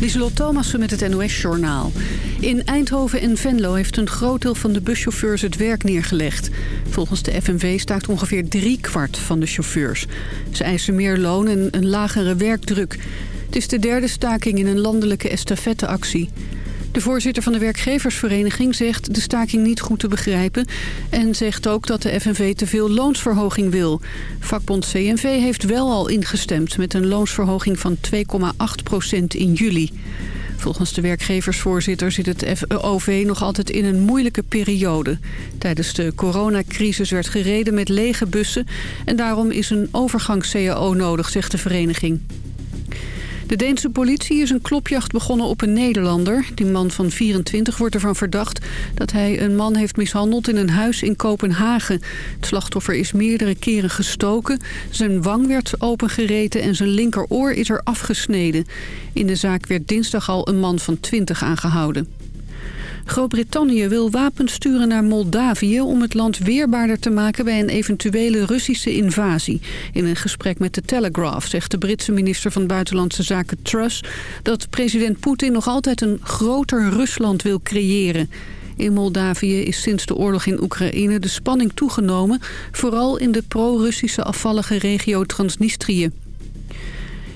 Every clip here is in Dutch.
Lieselot Thomassen met het NOS-journaal. In Eindhoven en Venlo heeft een groot deel van de buschauffeurs het werk neergelegd. Volgens de FNV staakt ongeveer driekwart van de chauffeurs. Ze eisen meer loon en een lagere werkdruk. Het is de derde staking in een landelijke estafetteactie. De voorzitter van de werkgeversvereniging zegt de staking niet goed te begrijpen... en zegt ook dat de FNV te veel loonsverhoging wil. Vakbond CNV heeft wel al ingestemd met een loonsverhoging van 2,8% in juli. Volgens de werkgeversvoorzitter zit het OV nog altijd in een moeilijke periode. Tijdens de coronacrisis werd gereden met lege bussen... en daarom is een overgangs-CAO nodig, zegt de vereniging. De Deense politie is een klopjacht begonnen op een Nederlander. Die man van 24 wordt ervan verdacht dat hij een man heeft mishandeld in een huis in Kopenhagen. Het slachtoffer is meerdere keren gestoken. Zijn wang werd opengereten en zijn linkeroor is er afgesneden. In de zaak werd dinsdag al een man van 20 aangehouden. Groot-Brittannië wil wapens sturen naar Moldavië om het land weerbaarder te maken bij een eventuele Russische invasie. In een gesprek met de Telegraph zegt de Britse minister van Buitenlandse Zaken Truss dat president Poetin nog altijd een groter Rusland wil creëren. In Moldavië is sinds de oorlog in Oekraïne de spanning toegenomen, vooral in de pro-Russische afvallige regio Transnistrië.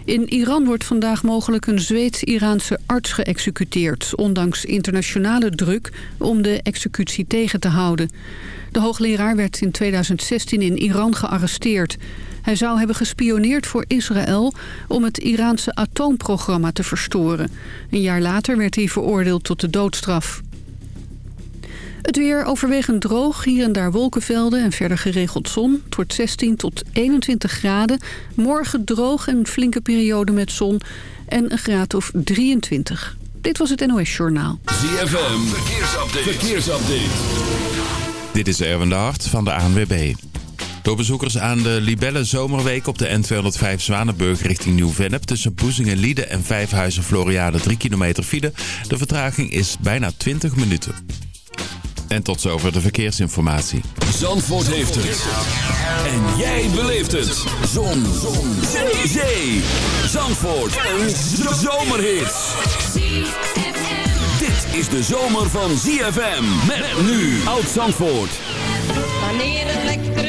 In Iran wordt vandaag mogelijk een Zweeds-Iraanse arts geëxecuteerd... ondanks internationale druk om de executie tegen te houden. De hoogleraar werd in 2016 in Iran gearresteerd. Hij zou hebben gespioneerd voor Israël om het Iraanse atoomprogramma te verstoren. Een jaar later werd hij veroordeeld tot de doodstraf. Het weer overwegend droog, hier en daar wolkenvelden en verder geregeld zon. Het wordt 16 tot 21 graden. Morgen droog en flinke periode met zon en een graad of 23. Dit was het NOS Journaal. ZFM, verkeersupdate. Dit is Erwin de Hart van de ANWB. Door bezoekers aan de Libelle Zomerweek op de N205 Zwanenburg richting Nieuw-Vennep... tussen Boezingen, Lieden en Vijfhuizen Floriade 3 kilometer file. De vertraging is bijna 20 minuten. En tot zover de verkeersinformatie. Zandvoort heeft het. En jij beleeft het. Zon. Zon. Zee. Zee. Zandvoort. Een zomerhit. Dit is de zomer van ZFM. Met nu Oud Zandvoort. Wanneer het lekker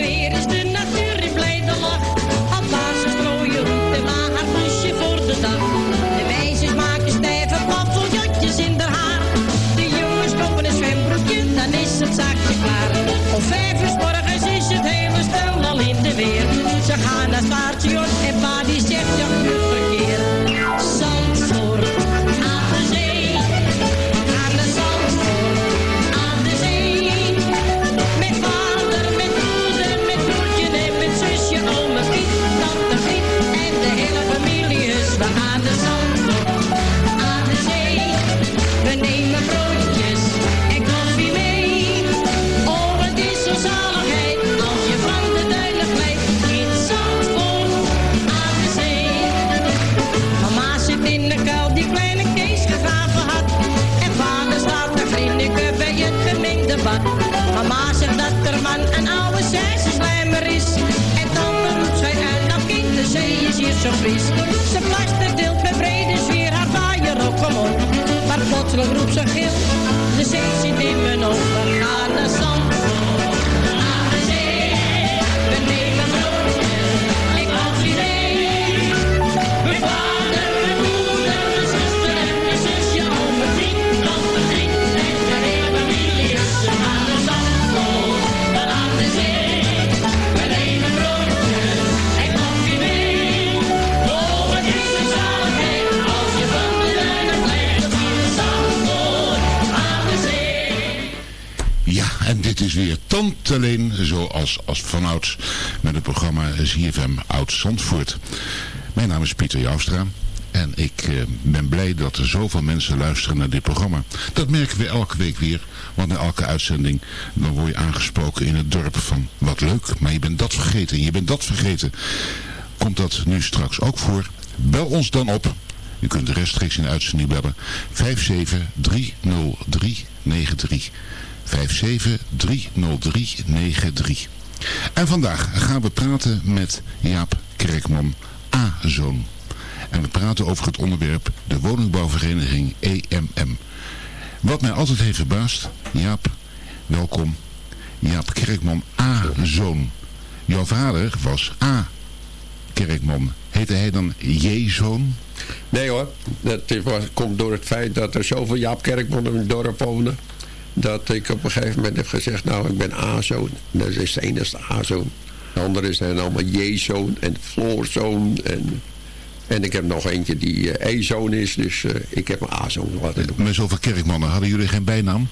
Mama zegt dat er man een oude slijmer is. En dan roept zij uit, nou kind, de zee is hier zo fris. Ze plaster deelt met brede sfeer haar vaaier op, kom op. Maar plotseling roept ze Tante Leen, zoals als vanouds met het programma ZFM Oud Zandvoort. Mijn naam is Pieter Joustra en ik eh, ben blij dat er zoveel mensen luisteren naar dit programma. Dat merken we elke week weer, want na elke uitzending dan word je aangesproken in het dorp van wat leuk, maar je bent dat vergeten en je bent dat vergeten. Komt dat nu straks ook voor? Bel ons dan op. U kunt rechtstreeks in de uitzending bellen. 5730393. 5730393. En vandaag gaan we praten met Jaap Kerkman, A-zoon. En we praten over het onderwerp de woningbouwvereniging EMM. Wat mij altijd heeft verbaasd, Jaap, welkom. Jaap Kerkman, A-zoon. Jouw vader was A. Kerkman. Heette hij dan J-zoon? Nee hoor, dat komt door het feit dat er zoveel Jaap Kerkman in het dorp wonen. Dat ik op een gegeven moment heb gezegd, nou ik ben A-zoon. Dat is de enige A-zoon. De anderen zijn allemaal J-zoon en Floorzoon. En, en ik heb nog eentje die eh, E-zoon is, dus eh, ik heb een A-zoon laten doen. Met zoveel kerkmannen, hadden jullie geen bijnaam?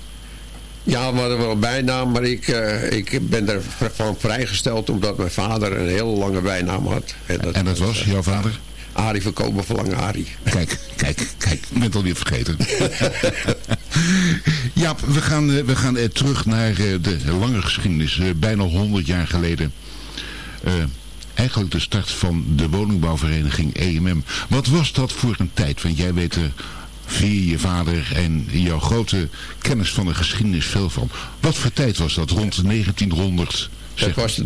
Ja, we hadden wel een bijnaam, maar ik, eh, ik ben ervan vrijgesteld omdat mijn vader een heel lange bijnaam had. En dat was jouw vader? Arie Verkopen van Lange Arie. Kijk, kijk, kijk, ik ben het alweer vergeten. Jaap, we gaan, eh, we gaan eh, terug naar eh, de lange geschiedenis, bijna 100 jaar geleden. Eigenlijk de start van de woningbouwvereniging EMM. Wat was dat voor een tijd? Want jij weet er via je vader en jouw grote kennis van de geschiedenis veel van. Wat voor tijd was dat, rond 1900? zeg Het was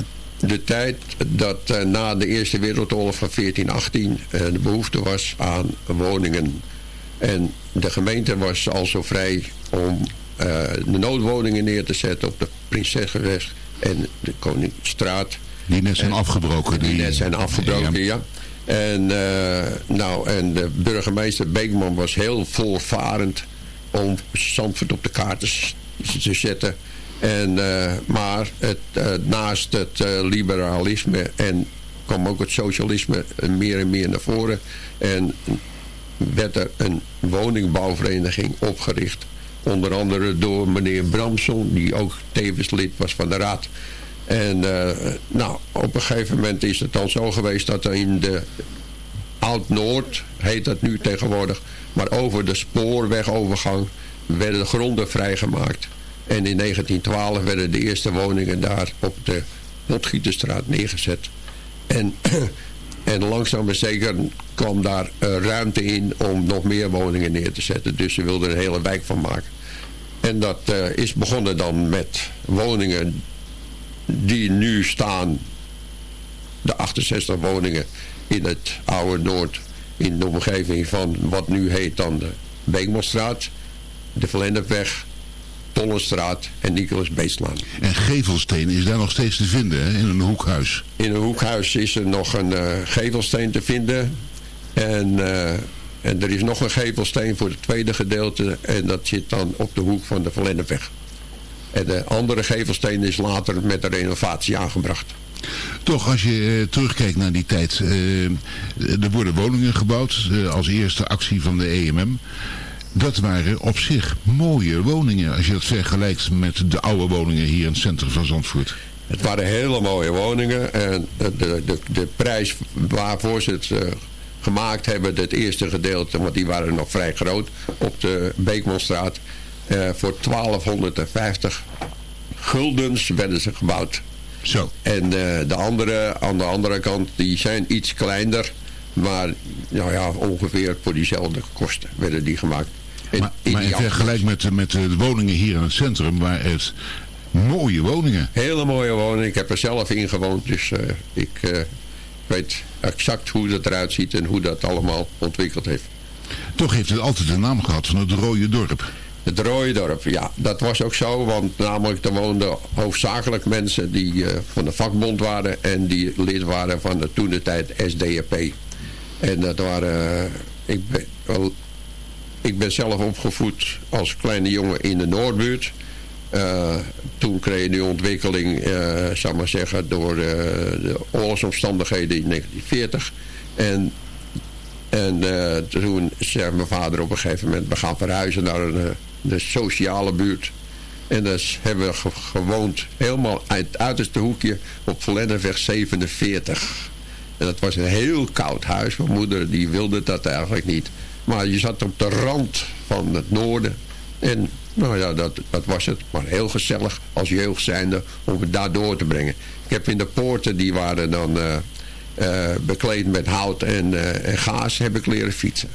de, tijd dat eh, na de Eerste Wereldoorlog van 1418 eh, de behoefte was aan woningen. En de gemeente was al zo vrij om eh, de noodwoningen neer te zetten op de Prinsessenweg en de Koningsstraat. Die net zijn En- afgebroken. Die net zijn afgebroken, Ja. ja. En, nou, en de burgemeester Beekman was heel voorvarend om Zandvoort op de kaart te zetten. En, eh, maar het, eh, naast het eh, liberalisme en kwam ook het socialisme meer en meer naar voren. En werd er een woningbouwvereniging opgericht. Onder andere door meneer Bramson, die ook tevens lid was van de raad. En nou, op een gegeven moment is het dan zo geweest dat er in de Oud-Noord, heet dat nu tegenwoordig, maar over de spoorwegovergang werden de gronden vrijgemaakt. En in 1912 werden de eerste woningen daar op de Potgieterstraat neergezet. En, en langzaam maar zeker kwam daar eh, ruimte in om nog meer woningen neer te zetten. Dus ze wilden er een hele wijk van maken. En dat eh, is begonnen dan met woningen die nu staan. De 68 woningen in het oude Noord. In de omgeving van wat nu heet dan de Beekmanstraat. De Verlennepweg. Tollenstraat en Nicolas Beestlaan. En gevelsteen is daar nog steeds te vinden, hè, in een hoekhuis. In een hoekhuis is er nog een eh, gevelsteen te vinden. En, eh, en er is nog een gevelsteen voor het tweede gedeelte. En dat zit dan op de hoek van de Verlennepweg. En de andere gevelsteen is later met de renovatie aangebracht. Toch, als je eh, terugkijkt naar die tijd. er worden woningen gebouwd als eerste actie van de EMM. Dat waren op zich mooie woningen. Als je dat vergelijkt met de oude woningen hier in het centrum van Zandvoort. Het waren hele mooie woningen. En de, de, de, prijs waarvoor ze het eh, gemaakt hebben, het eerste gedeelte, want die waren nog vrij groot, op de Beekmanstraat. eh, voor 1250 guldens werden ze gebouwd. Zo. En eh, de andere, aan de andere kant, die zijn iets kleiner. Maar nou ja, ongeveer voor diezelfde kosten werden die gemaakt. En Maar, maar in vergelijking met, met de woningen hier in het centrum waren het mooie woningen. Hele mooie woning. Ik heb er zelf in gewoond. Dus eh, ik eh, weet exact hoe dat eruit ziet en hoe dat allemaal ontwikkeld heeft. Toch heeft het altijd de naam gehad van het rode dorp. Het Rooidorp, ja, dat was ook zo. Want namelijk er woonden hoofdzakelijk mensen die eh, van de vakbond waren... en die lid waren van de toen de tijd SDAP. En dat waren... ik, ben, ik ben zelf opgevoed als kleine jongen in de Noordbuurt. Eh, toen kreeg je die ontwikkeling, eh zou maar zeggen, door eh, de oorlogsomstandigheden in 1940. En en toen zei mijn vader op een gegeven moment... we gaan verhuizen naar een, de sociale buurt. En dus hebben we ge- gewoond helemaal uit het uiterste hoekje... op Verlennenweg 47. En dat was een heel koud huis. Mijn moeder die wilde dat eigenlijk niet. Maar je zat op de rand van het noorden. En nou ja, dat, dat was het. Maar heel gezellig als jeugd zijnde om het daar door te brengen. Ik heb in de poorten, die waren dan eh, eh, bekleed met hout en, eh, en gaas, heb ik leren fietsen.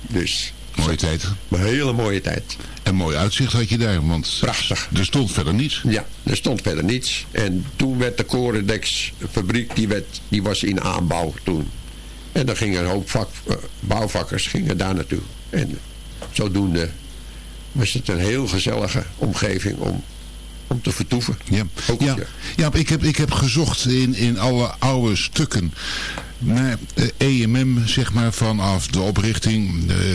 Dus Mooie tijd. een hele mooie tijd. En mooi uitzicht had je daar, want Prachtig. er stond verder niets. Ja, er stond verder niets. En toen werd de Corendex fabriek, die, werd, die was in aanbouw toen. En dan gingen een hoop vak, eh, bouwvakkers gingen daar naartoe. En zodoende was het een heel gezellige omgeving om, om te vertoeven. Ja, Ook, ja, ja. ik, heb, ik heb gezocht in, in alle oude stukken naar eh, EMM, zeg maar, vanaf de oprichting. Eh,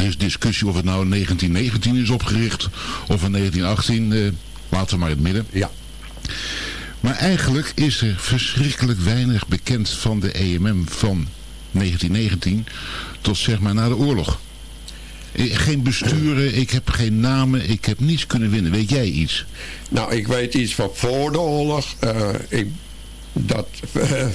er is discussie of het nou in 1919 is opgericht of in 1918. eh, laten we maar in het midden. Ja. Maar eigenlijk is er verschrikkelijk weinig bekend van de EMM van 1919 tot zeg maar na de oorlog. Geen besturen, ik heb geen namen, ik heb niets kunnen winnen. Weet jij iets? Nou, ik weet iets van voor de oorlog. Eh, ik, dat, eh,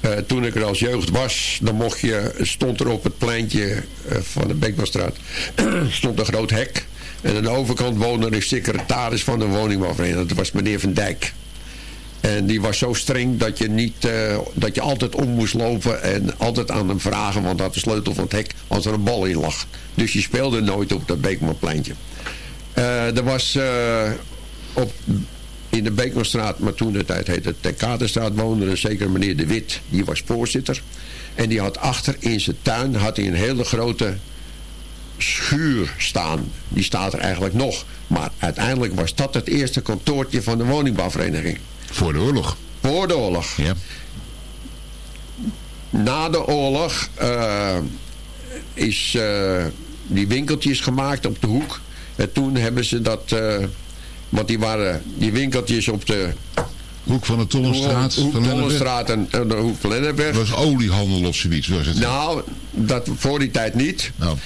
eh, toen ik er als jeugd was, dan mocht je, stond er op het pleintje van de Beekmanstraat stond een groot hek. En aan de overkant woonde een secretaris van de woningbouwvereniging. Dat was meneer Van Dijk. En die was zo streng dat je, niet, eh, dat je altijd om moest lopen en altijd aan hem vragen, want had de sleutel van het hek als er een bal in lag. Dus je speelde nooit op dat Beekmanpleintje. Eh, er was eh, op, in de Beekmanstraat, maar toen de tijd heette het de Katerstraat, woonde een zeker meneer De Wit. Die was voorzitter. En die had achter in zijn tuin had hij een hele grote schuur staan. Die staat er eigenlijk nog. Maar uiteindelijk was dat het eerste kantoortje van de woningbouwvereniging. Voor de oorlog. Voor de oorlog. Ja. Na de oorlog eh, is eh, die winkeltjes gemaakt op de hoek. En toen hebben ze dat... eh, want die waren die winkeltjes op de Hoek van de Tollenstraat. hoek. Tollenstraat en, en de hoek van Lennepweg. was oliehandel of zoiets, was het? Nou, dat voor die tijd niet. Nou,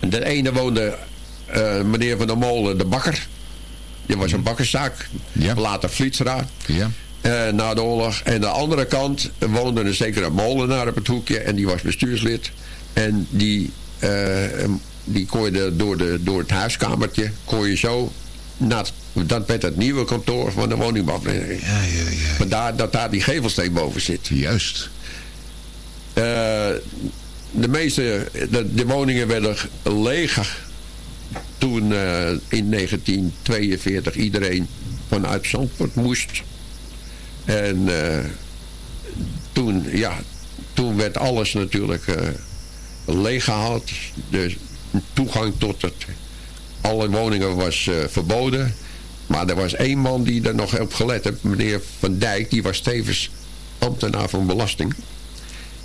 de ene woonde meneer van der Molen, de bakker. Die was een bakkerszaak. Ja. Later Vlietsra. ja. eh, na de oorlog. En aan de andere kant woonde een zekere molenaar op het hoekje. En die was bestuurslid. En die, eh, die kon je door, de, door het huiskamertje... kon je zo... naar dat werd het nieuwe kantoor van de woningbouwvereniging. Ja, ja, ja. Vandaar dat daar die gevelsteen boven zit. Juist. Eh, de meeste de, de woningen werden leeg toen eh, in 1942 iedereen vanuit Zandvoort moest. En eh, toen, ja, toen werd alles natuurlijk eh leeggehaald. De toegang tot het, alle woningen was verboden. Maar er was één man die er nog op gelet heeft. Meneer Van Dijk, die was tevens ambtenaar van belasting.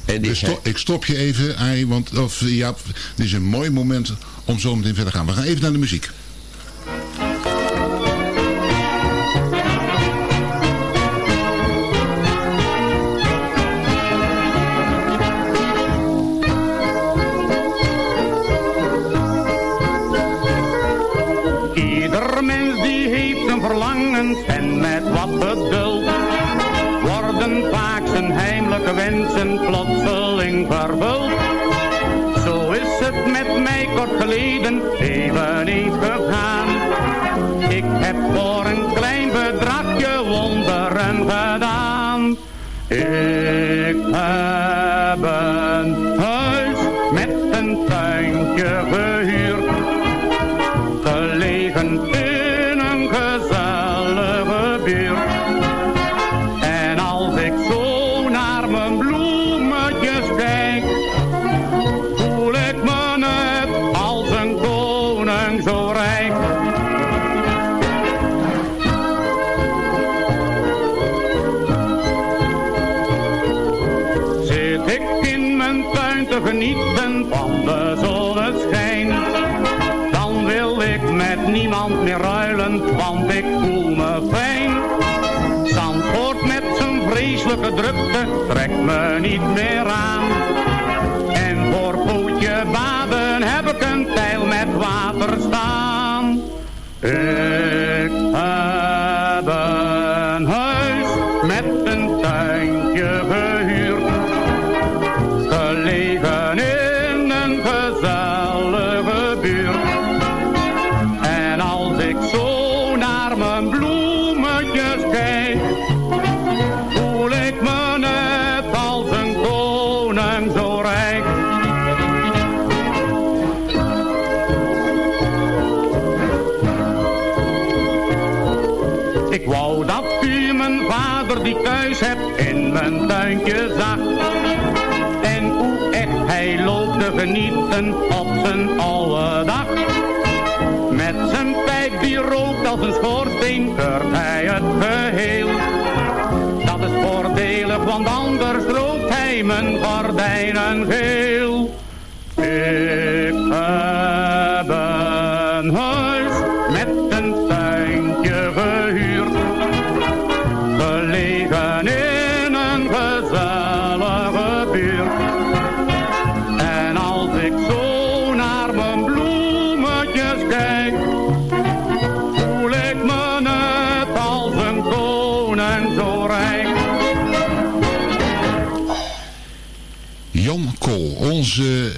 En die Dus sto- ik stop je even, Arie, want of, ja, dit is een mooi moment om zo meteen verder te gaan. We gaan even naar de muziek. Ieder mens die heeft een verlangen en met wat geduld worden vaak zijn heimelijke wensen plotseling vervuld. Het met mij kort geleden eveneens gegaan. Ik heb voor een klein bedragje wonderen gedaan. Ik heb een huis met een tuintje gehuurd Ik te genieten op zijn oude dag. Met zijn pijp die rookt als een schoorsteen, keurt hij het geheel. Dat is voordelig, want anders rookt hij mijn gordijnen geel. Ik onze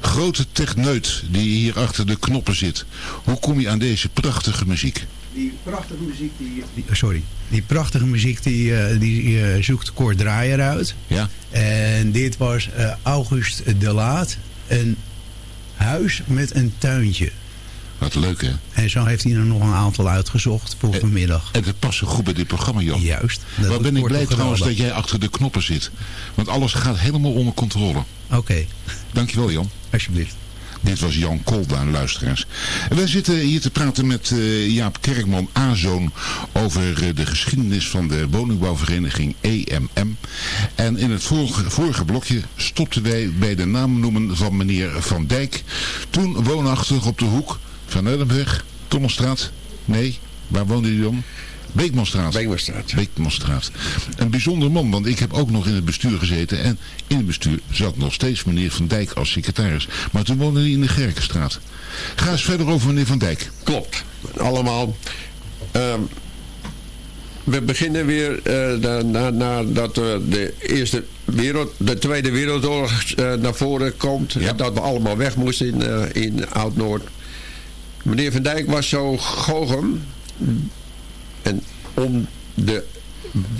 grote techneut die hier achter de knoppen zit. Hoe kom je aan deze prachtige muziek? Die prachtige muziek die... die- sorry. Die prachtige muziek die, eh, die eh, zoekt Kort Draaier uit. Ja, En dit was eh, August de Laat. Een huis met een tuintje. Wat leuk hè. En zo heeft hij er nog een aantal uitgezocht voor Eh, vanmiddag. En dat past zo goed bij dit programma Jan. Juist. Wat ben ik blij trouwens dat jij achter de knoppen zit. Want alles gaat helemaal onder controle. Oké, Dankjewel Jan. alsjeblieft. Dit was Jan Koldaan, luisteraars. En wij zitten hier te praten met eh, Jaap Kerkman, A-zoon, over eh, de geschiedenis van de woningbouwvereniging EMM. En in het vorige, vorige blokje stopten wij bij de naam noemen van meneer Van Dijk. Toen woonachtig op de hoek van Uilenweg, Tommelstraat. Nee, waar woonde hij dan? Beekmanstraat. Beekmanstraat. Beekmanstraat. Een bijzonder man, want ik heb ook nog in het bestuur gezeten. En in het bestuur zat nog steeds meneer Van Dijk als secretaris. Maar toen woonde hij in de Gerkenstraat. Ga eens verder over meneer Van Dijk. Klopt. Allemaal. Ehm, we beginnen weer eh, na- na- nadat we de eerste wereld, de Tweede Wereldoorlog eh, naar voren komt. Ja. Dat we allemaal weg moesten in, eh, in Oud-Noord. Meneer Van Dijk was zo goochem. En om de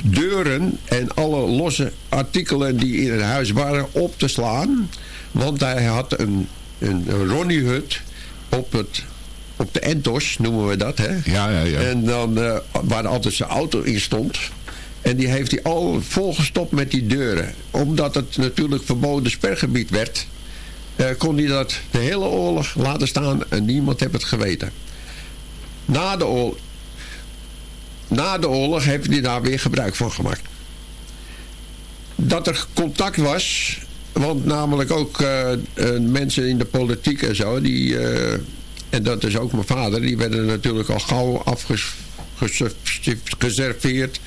deuren en alle losse artikelen die in het huis waren op te slaan. Want hij had een, een Ronnie-hut op, het, op de Entos, noemen we dat. Hè? Ja, ja, ja. En dan, eh, waar altijd zijn auto in stond. En die heeft hij al volgestopt met die deuren. Omdat het natuurlijk verboden spergebied werd... eh, kon hij dat de hele oorlog laten staan en niemand heeft het geweten. Na de, oorlog, na de oorlog heeft hij daar weer gebruik van gemaakt. Dat er contact was, want namelijk ook eh, mensen in de politiek en zo, die, eh, en dat is ook mijn vader, die werden natuurlijk al gauw afgeserveerd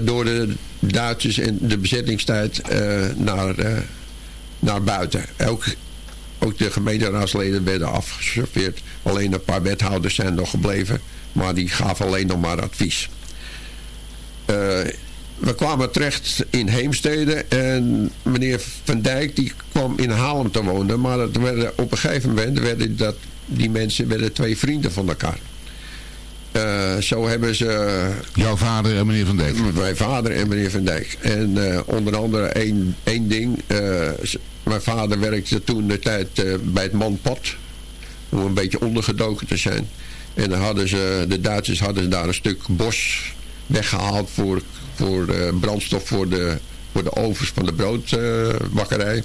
door de Duitsers in de bezettingstijd naar, naar buiten. Ook, ook de gemeenteraadsleden werden afgeserveerd. Alleen een paar wethouders zijn nog gebleven, maar die gaven alleen nog maar advies. Eh, we kwamen terecht in Heemstede en meneer Van Dijk die kwam in Haarlem te wonen. Maar dat werden, op een gegeven moment werden dat, die mensen werden twee vrienden van elkaar. Eh, zo hebben ze Jouw vader en meneer Van Dijk. mijn vader en meneer Van Dijk. En eh, onder andere één, één ding. Mijn vader werkte toen de tijd eh, bij het Manpad. Om een beetje ondergedoken te zijn. En dan hadden ze, de Duitsers hadden daar een stuk bos weggehaald voor, voor eh, brandstof voor de, voor de ovens van de broodbakkerij.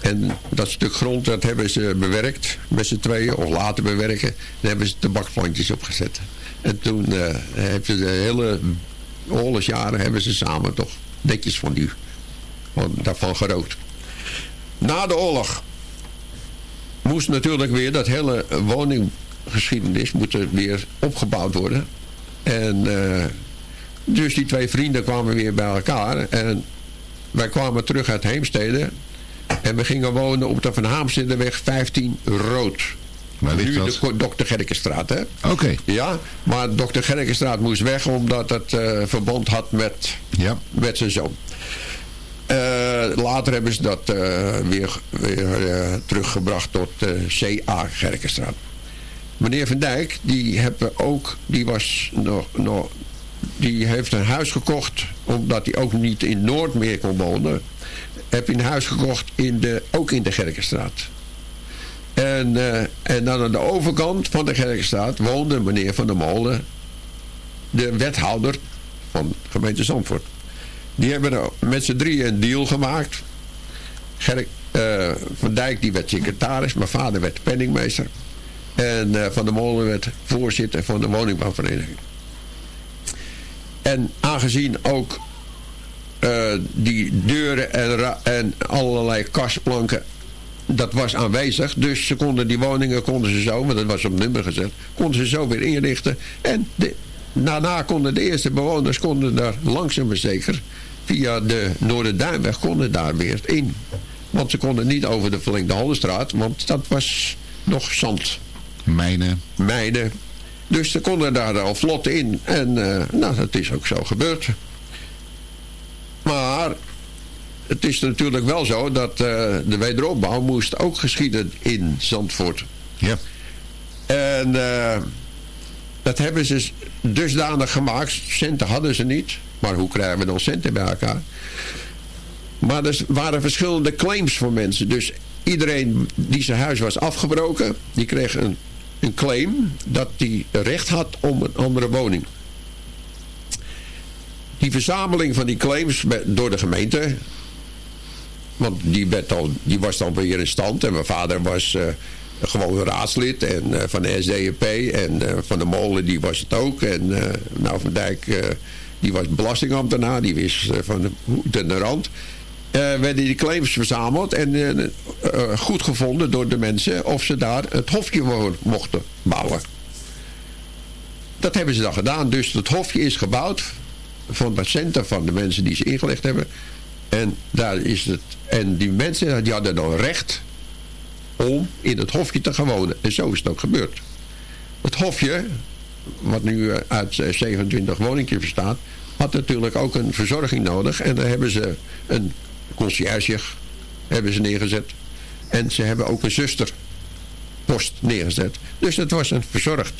en dat stuk grond dat hebben ze bewerkt met z'n tweeën, of laten bewerken. Daar hebben ze tabakplantjes opgezet. En toen eh, hebben ze de hele oorlogsjaren hebben ze samen toch netjes van die, van, daarvan gerookt. Na de oorlog moest natuurlijk weer dat hele woninggeschiedenis moet er weer opgebouwd worden. En eh, dus die twee vrienden kwamen weer bij elkaar. En wij kwamen terug uit Heemstede. En we gingen wonen op de Van Haamstedeweg 15 Rood. Ligt nu dat? de Dr. Gerkenstraat, hè? Oké, Ja, maar Dr. Gerkenstraat moest weg omdat het eh, verband had met, ja. met zijn zoon. Eh, later hebben ze dat eh, weer, weer eh, teruggebracht tot CA Gerkenstraat. Meneer Van Dijk, die, hebben ook, die, was nog, nog, die heeft een huis gekocht, omdat hij ook niet in Noord meer kon wonen. Heb een huis gekocht in de, ook in de Gerkenstraat. En, en dan aan de overkant van de Gerkenstraat woonde meneer Van der Molen, de wethouder van de gemeente Zandvoort. Die hebben met z'n drieën een deal gemaakt. Gerk eh, van Dijk die werd secretaris, mijn vader werd penningmeester. En eh, Van der Molen werd voorzitter van de woningbouwvereniging. En aangezien ook eh, die deuren en, en allerlei kastplanken, dat was aanwezig. Dus ze konden die woningen konden ze zo, want dat was op nummer gezet, konden ze zo weer inrichten. En daarna konden de eerste bewoners konden daar langzaam maar zeker via de Noorderduinweg konden daar weer in. Want ze konden niet over de verlengde Hallenstraat, want dat was nog zand Mijnen. mijnen. Dus ze konden daar al vlot in. En eh, nou, dat is ook zo gebeurd. Maar het is natuurlijk wel zo dat eh, de wederopbouw moest ook geschieden in Zandvoort. Ja. En eh, dat hebben ze dusdanig gemaakt. Centen hadden ze niet. Maar hoe krijgen we dan centen bij elkaar? Maar er waren verschillende claims voor mensen. Dus iedereen die zijn huis was afgebroken, die kreeg een, een claim dat hij recht had om een andere woning. Die verzameling van die claims door de gemeente, want die, werd al, die was dan weer in stand. En mijn vader was eh, gewoon raadslid en, eh, van de SDAP. En eh, Van de Molen die was het ook. En nou van Dijk die was belastingambtenaar. Die wist eh, van de de rand. Eh, werden die claims verzameld en eh, goed gevonden door de mensen of ze daar het hofje mochten bouwen. Dat hebben ze dan gedaan. Dus het hofje is gebouwd van de centen van de mensen die ze ingelegd hebben. En, daar is het, en die mensen die hadden dan recht om in het hofje te gaan wonen. En zo is het ook gebeurd. Het hofje, wat nu eh, uit eh, 27 woningjes bestaat, had natuurlijk ook een verzorging nodig. En daar hebben ze een conciërge hebben ze neergezet. En ze hebben ook een zusterpost neergezet. Dus het was een verzorgd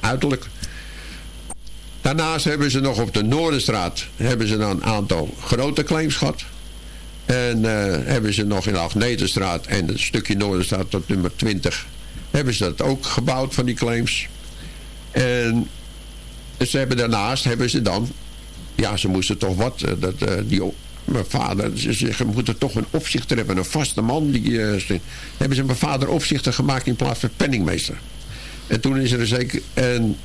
uiterlijk. Daarnaast hebben ze nog op de Noorderstraat hebben ze dan een aantal grote claims gehad. En eh, hebben ze nog in de Agnetenstraat en het stukje Noorderstraat tot nummer 20 hebben ze dat ook gebouwd van die claims. En ze hebben daarnaast hebben ze dan, ja ze moesten toch wat, eh, dat, eh, die, mijn vader, ze we moeten toch een opzichter hebben, een vaste man. Die, eh, ze- hebben ze mijn vader opzichter gemaakt in plaats van penningmeester. En toen is er zeker, en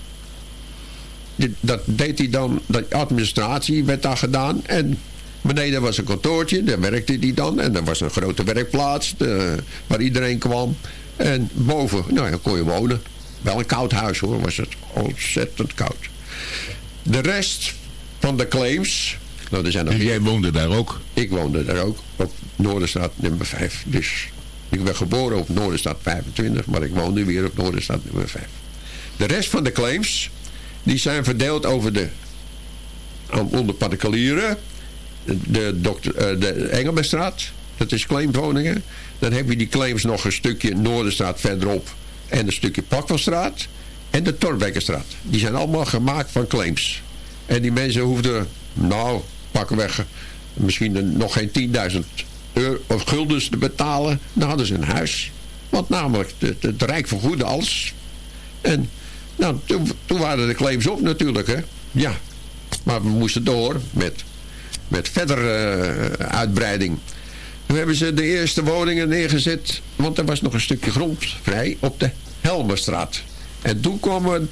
dat deed hij dan, de administratie werd daar gedaan. En beneden was een kantoortje, daar werkte hij dan. En er was een grote werkplaats waar iedereen kwam. En boven, nou ja, kon je wonen. Wel een koud huis hoor, was het ontzettend koud. De rest van de claims, nou er zijn nog En jij woonde daar ook. Ik woonde daar ook, op Noorderstraat nummer 5. Dus ik ben geboren op Noorderstraat 25, maar ik woonde weer op Noorderstraat nummer 5. De rest van de claims, die zijn verdeeld over de, onder particulieren, de, dokter, eh, de Engelbestraat, dat is claimwoningen. Dan heb je die claims nog een stukje Noorderstraat verderop en een stukje Pakwelstraat en de Torbekkenstraat. Die zijn allemaal gemaakt van claims. En die mensen hoefden, nou, pakweg misschien nog geen 10.000 euro of guldens te betalen. Dan hadden ze een huis. Want namelijk, het, het Rijk vergoedde alles. En nou, toen, toen waren de claims op natuurlijk, hè. Ja, maar we moesten door met, met verdere eh, uitbreiding. Toen hebben ze de eerste woningen neergezet, want er was nog een stukje grond vrij op de Helmerstraat. En toen kwamen we,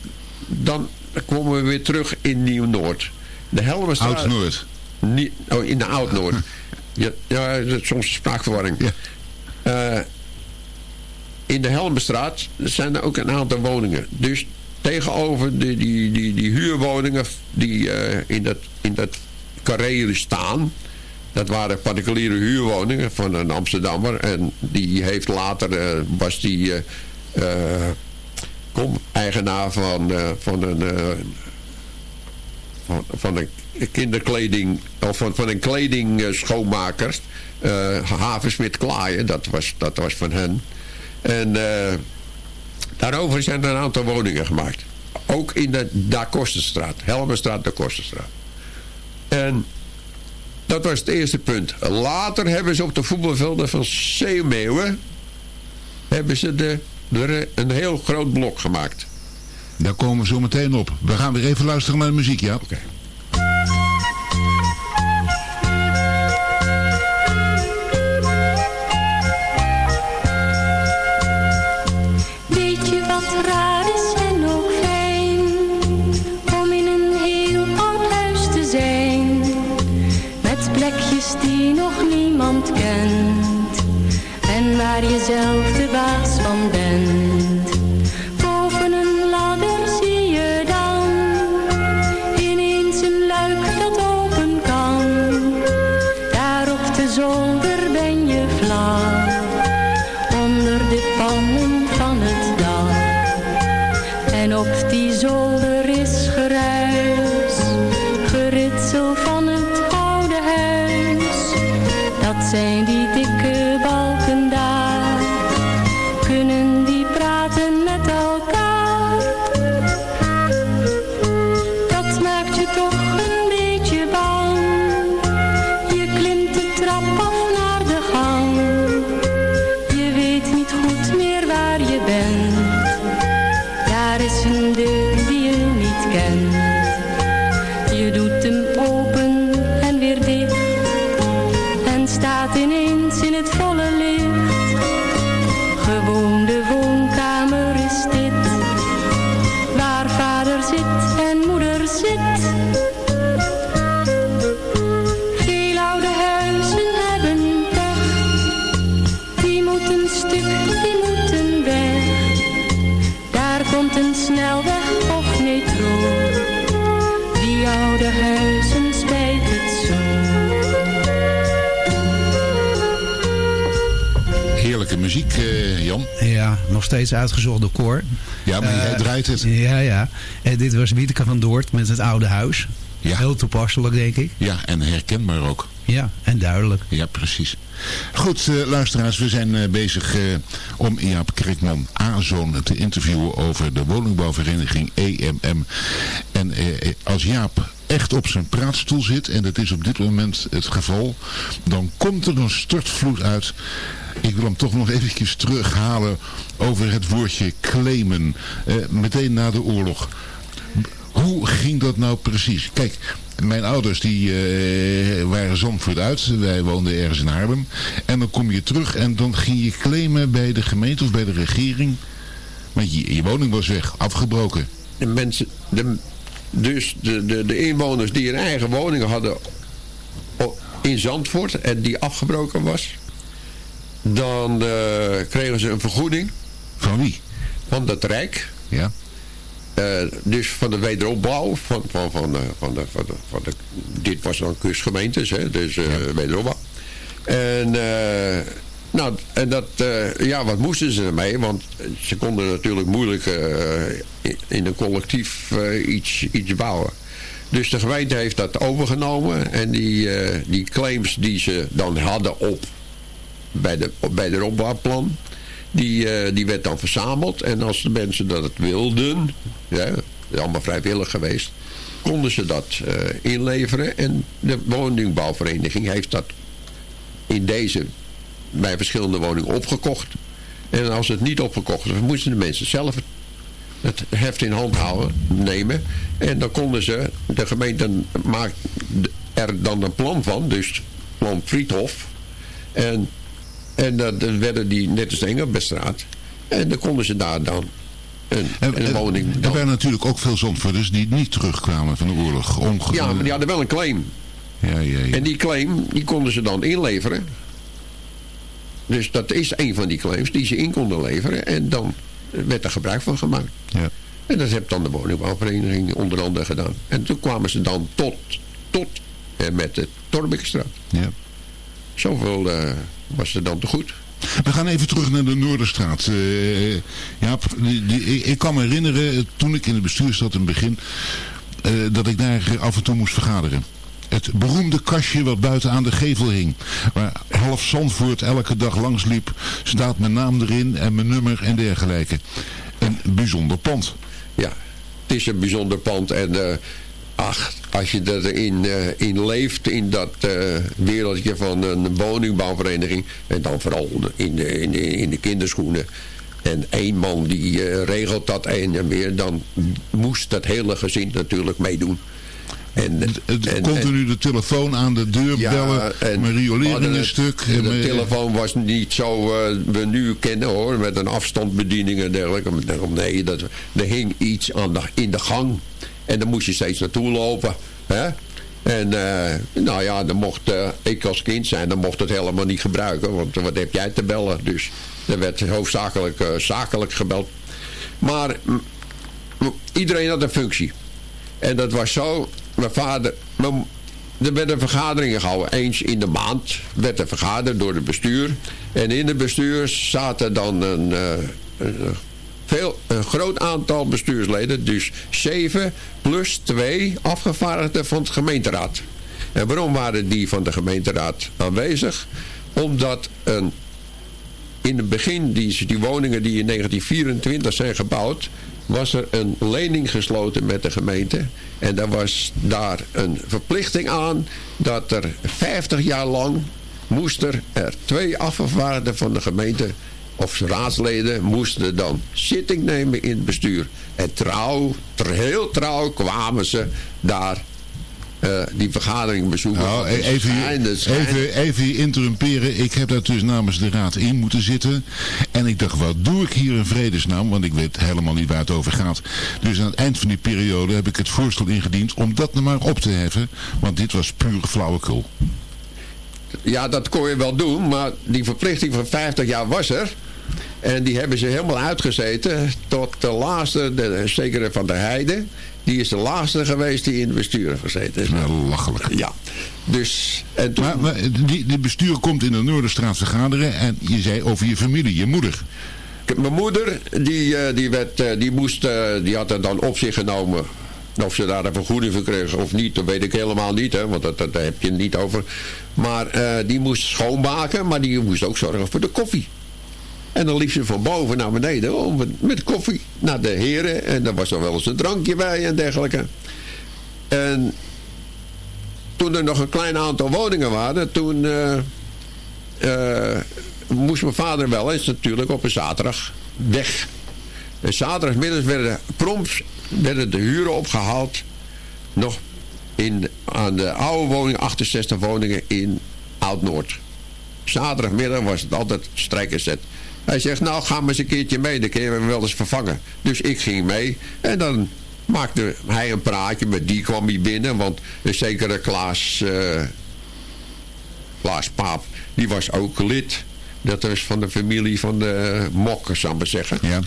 dan kwamen we weer terug in Nieuw-Noord. De Helmerstraat... Oud-Noord. Oh, in de Oud-Noord. ja, soms spraakverwarring. Ja. Eh, in de Helmenstraat zijn er ook een aantal woningen. Dus tegenover de, die, die, die huurwoningen die eh, in, dat, in dat carré staan... dat waren particuliere huurwoningen van een Amsterdammer. En die heeft later, eh, was die... kom, eigenaar van, van een... van, van een kinderkleding, of van, van een kledingschoonmaker, Havensmit Klaaien, dat was, dat was van hen. En daarover zijn er een aantal woningen gemaakt. Ook in de Da Kostenstraat, Helmenstraat, Da Kostenstraat. En dat was het eerste punt. Later hebben ze op de voetbalvelden van Zeemeeuwen hebben ze de, de, een heel groot blok gemaakt. Daar komen we zo meteen op. We gaan weer even luisteren naar de muziek, ja. Oké. En waar je zelf de steeds uitgezocht door Cor. Ja, maar jij Eh, draait het. Ja, ja. En dit was Wieteke van Doort met het oude huis. Ja. Heel toepasselijk, denk ik. Ja, en herkenbaar ook. Ja, en duidelijk. Ja, precies. Goed, eh, luisteraars, we zijn eh, bezig eh, om Jaap Kerkman A-zoon te interviewen over de woningbouwvereniging EMM. En eh, eh, als Jaap echt op zijn praatstoel zit, en dat is op dit moment het geval, dan komt er een stortvloed uit. Ik wil hem toch nog eventjes terughalen over het woordje claimen. Eh, meteen na de oorlog. Hoe ging dat nou precies? Kijk, mijn ouders die eh, waren Zandvoort uit. Wij woonden ergens in Haarlem. En dan kom je terug en dan ging je claimen bij de gemeente of bij de regering. Want je, je woning was weg, afgebroken. De mensen, de, dus de, de, de inwoners die een eigen woning hadden in Zandvoort en die afgebroken was, dan eh, kregen ze een vergoeding Van wie? van het Rijk. Ja. Eh, dus van de wederopbouw, van, van, van, eh, van, de, van, de, van de, dit was dan kustgemeentes, hè, dus eh wederopbouw. En, nou, en dat, ja, wat moesten ze ermee? Want ze konden natuurlijk moeilijk in, een collectief iets, iets bouwen. Dus de gemeente heeft dat overgenomen en die, die claims die ze dan hadden op bij de, bij de opbouwplan. Die, eh, die werd dan verzameld. En als de mensen dat het wilden, ja, allemaal vrijwillig geweest, konden ze dat eh, inleveren. En de woningbouwvereniging heeft dat in deze, bij verschillende woningen opgekocht. En als het niet opgekocht was, moesten de mensen zelf het, het heft in hand houden, nemen. En dan konden ze, de gemeente maakt er dan een plan van, dus plan Friedhof. En en dat dan werden die net als de Engelbestraat. En dan konden ze daar dan een, En, een woning... er dan- waren natuurlijk ook veel Zandvoorters die niet terugkwamen van de oorlog. Onge- ja, maar die hadden wel een claim. ja, ja, ja. En die claim, die konden ze dan inleveren. Dus dat is een van die claims die ze in konden leveren. En dan werd er gebruik van gemaakt. Ja. En dat heeft dan de woningbouwvereniging onder andere gedaan. En toen kwamen ze dan tot, tot en met de Torbekstraat. Ja. Zoveel eh, was er dan te goed. We gaan even terug naar de Noorderstraat. Jaap, die, die- ik, kan me herinneren, eh, toen ik in het bestuur zat in het begin, eh, dat ik daar af en toe moest vergaderen. Het beroemde kastje wat buiten aan de gevel hing. Waar half Zandvoort elke dag langs liep, staat mijn naam erin en mijn nummer en dergelijke. Een bijzonder pand. Ja, het is een bijzonder pand. En ach, als je erin eh, in leeft, in dat eh, wereldje van een woningbouwvereniging. En dan vooral in de, in de, in de kinderschoenen. En één man die eh, regelt dat een en weer. Dan moest dat hele gezin natuurlijk meedoen. En, Het en- continu de telefoon aan de deur bellen, en mijn riolering het- stuk. De, telefoon was niet zo eh, we nu kennen hoor, met een afstandsbediening en dergelijke. Nee, dat, er hing iets aan de, in de gang en dan moest je steeds naartoe lopen. Hè? En eh, nou ja, dan mocht eh, ik als kind zijn, dan mocht het helemaal niet gebruiken. Want wat heb jij te bellen? Dus er werd hoofdzakelijk eh, zakelijk gebeld. Maar iedereen had een functie. En dat was zo, mijn vader... er werden vergaderingen gehouden. Eens in de maand werd er vergaderd door het bestuur. En in het bestuur zaten dan een, een, veel, een groot aantal bestuursleden. Dus zeven plus twee afgevaardigden van het gemeenteraad. En waarom waren die van de gemeenteraad aanwezig? Omdat een in het begin, die, die woningen die in 1924 zijn gebouwd, was er een lening gesloten met de gemeente. En daar was daar een verplichting aan dat er 50 jaar lang moesten er twee afgevaardigden van de gemeente of raadsleden moesten dan zitting nemen in het bestuur. En trouw, tr- heel trouw kwamen ze daar eh, die vergadering bezoeken. Nou, even, even, interrumperen. Ik heb daar dus namens de raad in moeten zitten. En ik dacht, wat doe ik hier in vredesnaam? Want ik weet helemaal niet waar het over gaat. Dus aan het eind van die periode heb ik het voorstel ingediend om dat nou maar op te heffen. Want dit was pure flauwekul. Ja, dat kon je wel doen, maar die verplichting van 50 jaar was er. En die hebben ze helemaal uitgezeten tot de laatste, de, zeker van de Heide. Die is de laatste geweest die in het bestuur gezeten is. Ja, lachelijk. Ja, dus... En toen, Maar, maar die, die bestuur komt in de Noorderstraat vergaderen. En je zei over je familie, je moeder. Mijn moeder, die, eh, die, werd, eh, die, moest, eh, die had er dan op zich genomen. Of ze daar een vergoeding voor kregen of niet, dat weet ik helemaal niet. Hè, want dat, dat, daar heb je het niet over. Maar die moest schoonmaken, maar die moest ook zorgen voor de koffie. En dan liep ze van boven naar beneden om met, koffie naar de heren. En daar was er wel eens een drankje bij en dergelijke. En toen er nog een klein aantal woningen waren, toen eh, eh, moest mijn vader wel eens natuurlijk op een zaterdag weg. En zaterdagmiddags werden prompt werden de huren opgehaald. Nog in, aan de oude woning, 68 woningen in Oud-Noord. Zaterdagmiddag was het altijd strijkerzet. Hij zegt, nou ga maar eens een keertje mee, dan kun je hem wel eens vervangen. Dus ik ging mee en dan maakte hij een praatje, met die kwam hij binnen. Want een zekere Klaas, Klaas Paap, die was ook lid. Dat was van de familie van de Mokken, zou ik maar zeggen. Ja.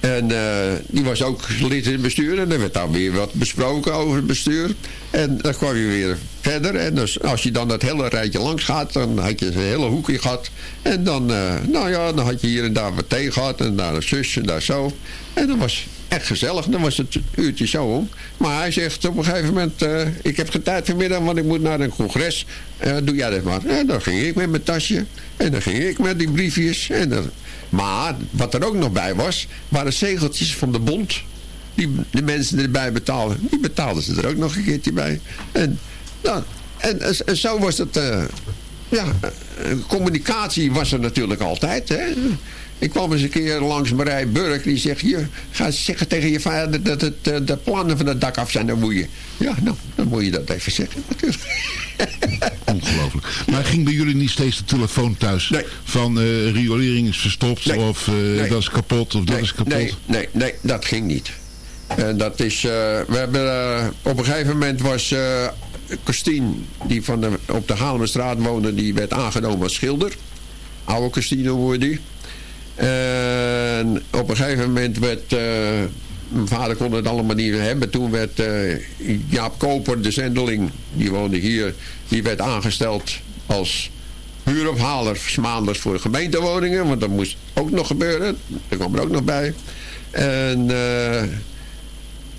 En eh, die was ook lid in het bestuur. En er werd dan weer wat besproken over het bestuur. En dan kwam je weer verder. En dus, als je dan dat hele rijtje langs gaat, dan had je een hele hoekje gehad. En dan, eh, nou ja, dan had je hier en daar wat thee gehad. En daar een zus en daar zo. En dat was echt gezellig. Dan was het uurtje zo om. Maar hij zegt op een gegeven moment, eh, ik heb geen tijd vanmiddag, want ik moet naar een congres. Doe jij dat maar. En dan ging ik met mijn tasje. En dan ging ik met die briefjes. En dan, maar wat er ook nog bij was, waren zegeltjes van de bond. Die de mensen erbij betaalden. Die betaalden ze er ook nog een keertje bij. En, nou, en, en- zo was het... eh, ja, eh, communicatie was er natuurlijk altijd. Hè? Ik kwam eens een keer langs Marij Burg. Die zegt, hier, ga zeggen tegen je vader dat het, eh, de plannen van het dak af zijn. Dan moet je, ja, nou, dan moet je dat even zeggen natuurlijk. Ongelooflijk. Maar ging bij jullie niet steeds de telefoon thuis? Nee. Van eh, riolering is verstopt Nee. of eh, Nee. dat is kapot of dat is kapot? Nee, nee, nee, dat ging niet. En dat is, we hebben, op een gegeven moment was Christine, die van de, op de Haarlemmerstraat woonde, die werd aangenomen als schilder. Oude Christine hoorde die. En op een gegeven moment werd, eh, mijn vader kon het allemaal niet hebben. Toen werd eh, Jaap Koper, de zendeling, die woonde hier, die werd aangesteld als huurophaler maandelijks voor gemeentewoningen. Want dat moest ook nog gebeuren. Dat kwam er ook nog bij. En eh,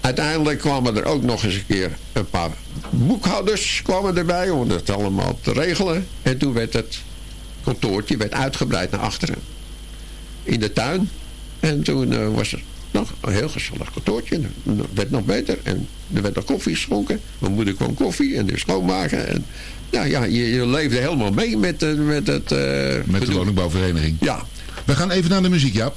uiteindelijk kwamen er ook nog eens een keer een paar boekhouders kwamen erbij om dat allemaal te regelen. En toen werd het kantoortje werd uitgebreid naar achteren. In de tuin. En toen eh, was er nog een heel gezellig kantoortje. Het werd nog beter. En er werd nog koffie geschonken. Mijn moeder kwam koffie en dus schoonmaken. En ja, ja je, je leefde helemaal mee met, eh, met het... eh, Met de woningbouwvereniging. Ja, We gaan even naar de muziek, Jaap.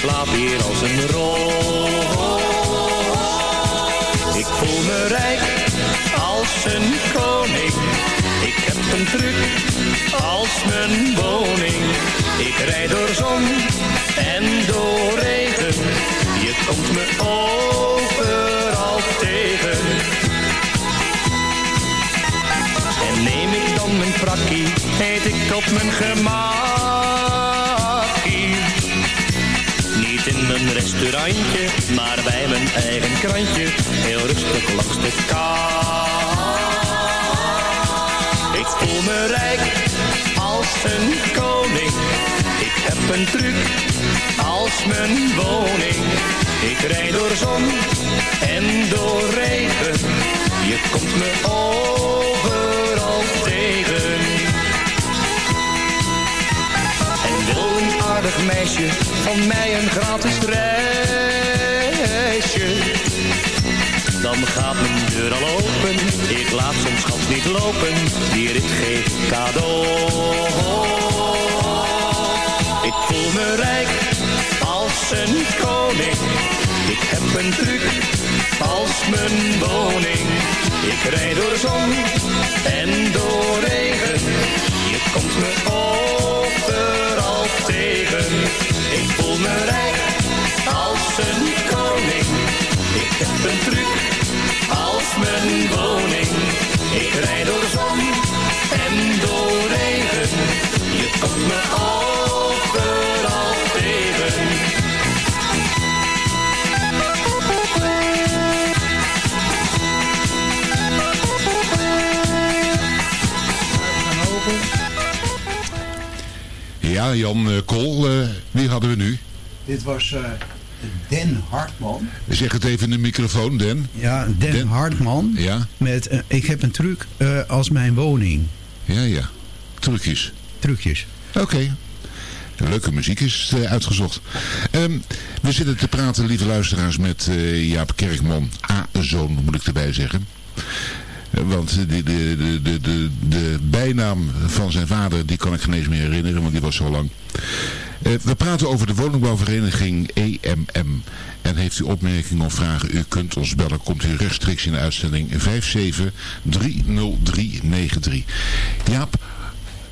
Slaap hier als een rol. Ik voel me rijk als een koning. Ik heb een truc als mijn woning. Ik rijd door zon en door regen. Je komt me overal tegen. En neem ik dan mijn frakkie, eet ik op mijn gemakkie. Restaurantje, maar bij mijn eigen krantje. Heel rustig langs de kant. Ik voel me rijk als een koning. Ik heb een truc als mijn woning. Ik rijd door zon en door regen. Je komt me overal tegen. Aardig meisje van mij een gratis reisje? Dan gaat mijn deur al open, ik laat zo'n schat niet lopen, die rit geef ik cadeau. Ik voel me rijk als een koning, ik heb een truc als mijn woning. Ik rijd door zon en door regen, je komt me overal Ik voel me rijk als een koning. Ik heb een truc als mijn Ja, Jan eh, Kool, eh, wie hadden we nu? Dit was eh, Den Hartman. Zeg het even in de microfoon, Den. Ja, Den, Den- Hartman. Ja, Met Ik heb een truc als mijn woning. ja, ja. Trucjes. Trucjes. Oké. Leuke muziek is uitgezocht. Ehm, we zitten te praten, lieve luisteraars, met Jaap Kerkman. A-zoon, moet ik erbij zeggen. Want de, de, de, de, de, bijnaam van zijn vader, die kan ik geen eens meer herinneren, want die was zo lang. Eh, we praten over de woningbouwvereniging EMM. En heeft u opmerkingen of vragen, u kunt ons bellen. Komt u rechtstreeks in de uitzending 5730393. Jaap,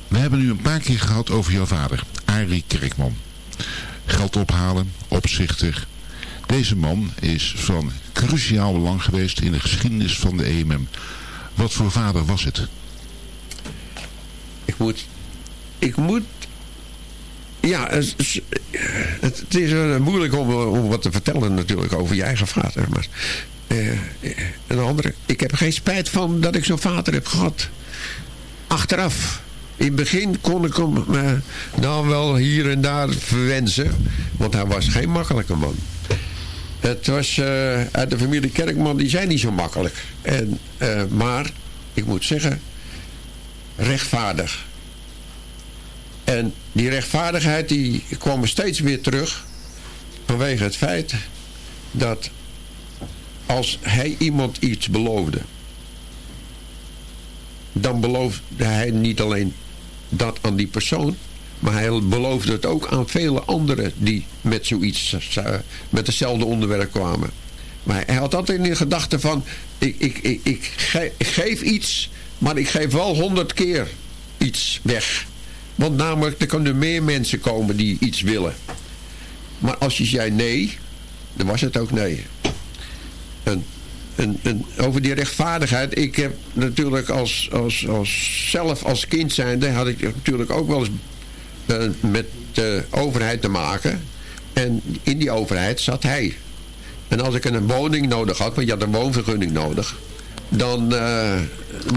we hebben nu een paar keer gehad over jouw vader, Arie Kerkman. Geld ophalen, opzichter. Deze man is van cruciaal belang geweest in de geschiedenis van de EMM. Wat voor vader was het? Ik moet... Ik moet... Ja, het, is- eh, moeilijk om, eh, om wat te vertellen natuurlijk over je eigen vader. Maar eh, een andere... Ik heb geen spijt van dat ik zo'n vader heb gehad. Achteraf. In het begin kon ik hem eh, nou wel hier en daar verwensen. Want hij was geen makkelijke man. Het was eh, uit de familie Kerkman, die zijn niet zo makkelijk. En, eh, maar, ik moet zeggen, rechtvaardig. En die rechtvaardigheid die kwam steeds weer terug vanwege het feit dat als hij iemand iets beloofde, dan beloofde hij niet alleen dat aan die persoon, maar hij beloofde het ook aan vele anderen die met zoiets, eh, met hetzelfde onderwerp kwamen. Maar hij had altijd in de gedachte van, ik, ik, ik, ik, ge- ik geef iets, maar ik geef wel honderd keer iets weg. Want namelijk, er kunnen meer mensen komen die iets willen. Maar als je zei nee, dan was het ook nee. En, en, en over die rechtvaardigheid, ik heb natuurlijk als, als, als zelf als kind zijnde, had ik natuurlijk ook wel eens met de overheid te maken. En in die overheid zat hij. En als ik een woning nodig had, want je had een woonvergunning nodig, dan eh,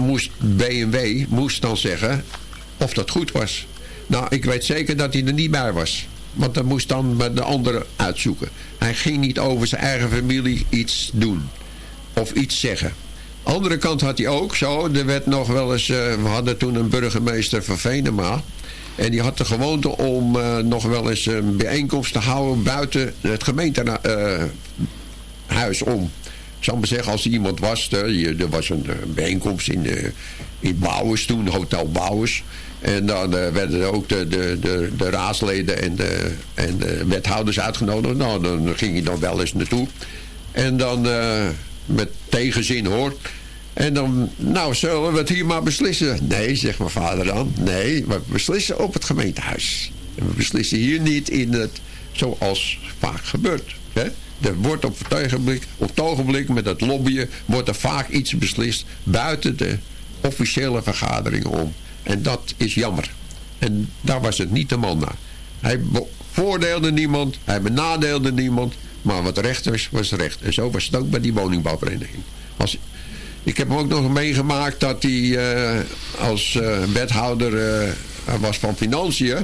moest BMW moest dan zeggen of dat goed was. Nou, ik weet zeker dat hij er niet bij was. Want dat moest dan de anderen uitzoeken. Hij ging niet over zijn eigen familie iets doen. of iets zeggen. Andere kant had hij ook zo. Er werd nog wel eens. eh, we hadden toen een burgemeester van Venema. En die had de gewoonte om eh, nog wel eens een bijeenkomst te houden buiten het gemeentehuis om. Ik zal maar zeggen, als er iemand was, er, er was een, eh, bijeenkomst in, eh, in Bouwers toen, Hotel Bouwers. En dan eh, werden ook de, de, de, de raadsleden en de, en de wethouders uitgenodigd. Nou, dan ging je dan wel eens naartoe. En dan eh, met tegenzin hoor. En dan, nou, zullen we het hier maar beslissen? Nee, zegt mijn vader dan. Nee, we beslissen op het gemeentehuis. En we beslissen hier niet in het, zoals vaak gebeurt. Hè? Er wordt op het ogenblik, op het ogenblik met het lobbyen, wordt er vaak iets beslist buiten de officiële vergaderingen om. En dat is jammer. En daar was het niet de man naar. Hij voordeelde niemand, hij benadeelde niemand. Maar wat recht was, was recht. En zo was het ook bij die woningbouwvereniging. Als, ik heb hem ook nog meegemaakt dat hij eh, als eh, wethouder eh, was van Financiën.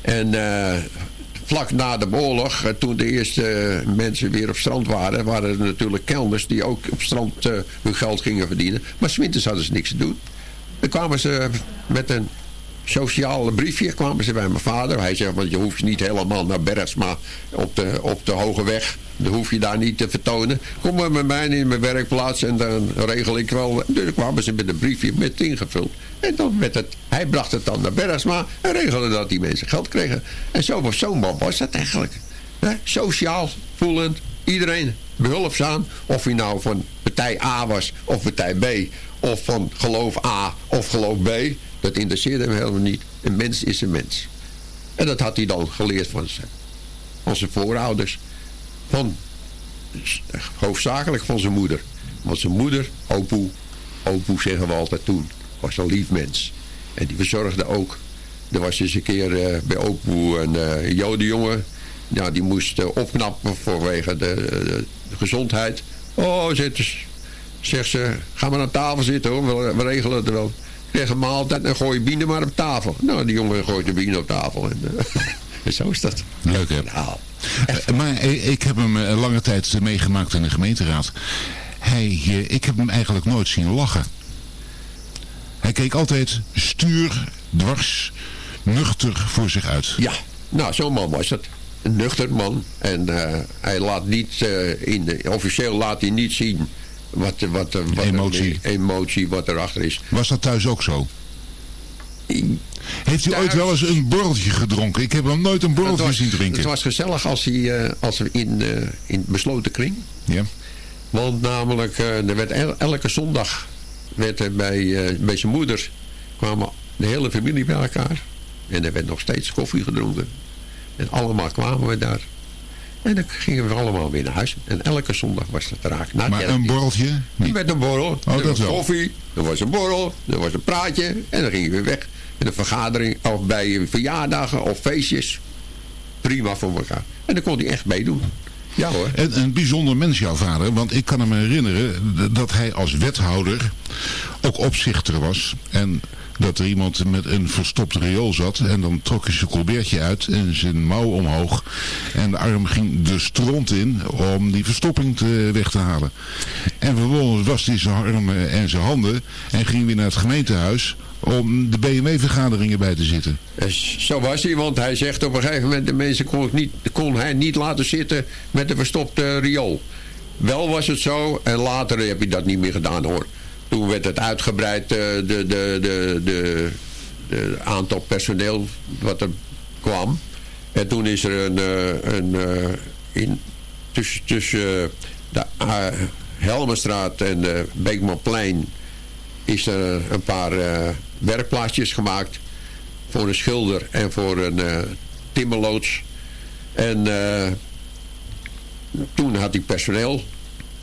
En vlak na de oorlog, toen de eerste mensen weer op strand waren... waren er natuurlijk kelners die ook op strand hun geld gingen verdienen. Maar 's winters hadden ze niks te doen. Dan kwamen ze met een sociaal briefje kwamen ze bij mijn vader. Hij zegt, want je hoeft niet helemaal naar Bergsma op de, op de Hoge Weg. Dan hoef je daar niet te vertonen. Kom maar met mij in mijn werkplaats en dan regel ik wel. Dus kwamen ze met een briefje met ingevuld. En dan werd het, hij bracht het dan naar Bergsma en regelde dat die mensen geld kregen. En zo, zo was dat eigenlijk. Sociaal, voelend, iedereen behulpzaam. Of hij nou van partij A was of partij B. Of van geloof A of geloof B. Dat interesseerde hem helemaal niet. Een mens is een mens. En dat had hij dan geleerd van zijn, van zijn voorouders. Van, hoofdzakelijk van zijn moeder. Want zijn moeder, opoe, opoe zeggen we altijd toen, was een lief mens. En die verzorgde ook. Er was eens een keer eh, bij opoe een eh, jodenjongen. Ja, die moest eh, opknappen vanwege de, gezondheid. Oh, zit. Zegt ze, ga maar aan tafel zitten hoor, we, regelen het wel. Krijg een maaltijd en gooi je bienen maar op tafel. Nou, die jongen gooit de bienen op tafel. En, eh, zo is dat. Leuk hè? Nou, Eh, maar eh, ik heb hem lange tijd meegemaakt in de gemeenteraad. Hij, ik heb hem eigenlijk nooit zien lachen. Hij keek altijd stuur, dwars, nuchter voor zich uit. Ja, nou, zo'n man was het. Een nuchter man. En hij laat niet, eh, in de, officieel laat hij niet zien wat, wat, wat Emotie. emotie wat erachter is. Was dat thuis ook zo? Heeft u ooit wel eens een borreltje gedronken? Ik heb hem nooit een borreltje was, zien drinken. het was gezellig als, hij, eh, als we in, eh, in besloten kring. Ja. Want namelijk, eh, er werd el- elke zondag werd er bij, bij zijn moeder kwamen de hele familie bij elkaar. En er werd nog steeds koffie gedronken. En allemaal kwamen we daar. En dan gingen we allemaal weer naar huis. En elke zondag was het raak. Na Maar een borreltje? Er Niet. werd een borrel, er dat was wel. koffie, er was een borrel, er was een praatje en dan ging je weer weg. En een vergadering, of bij verjaardagen of feestjes. Prima voor elkaar. En dan kon hij echt meedoen. Ja hoor. En een bijzonder mens, jouw vader. Want ik kan hem herinneren dat hij als wethouder ook opzichter was. En dat er iemand met een verstopt riool zat. En dan trok hij zijn colbertje uit en zijn mouw omhoog. En de arm ging de stront in om die verstopping te, weg te halen. En vervolgens was hij zijn armen en zijn handen. En ging weer naar het gemeentehuis om de BMW-vergaderingen bij te zitten. En Zo was hij, want hij zegt op een gegeven moment... de mensen kon, niet, kon hij niet laten zitten met een verstopte riool. Wel was het zo, en later heb je dat niet meer gedaan hoor. Toen werd het uitgebreid, eh, de, de, de, de, de aantal personeel wat er kwam. En toen is er een, eh, een eh, in, tussen, tussen de uh, Helmenstraat en de Beekmanplein is er een paar eh, werkplaatsjes gemaakt voor een schilder en voor een eh, timmerloods. En toen had hij personeel.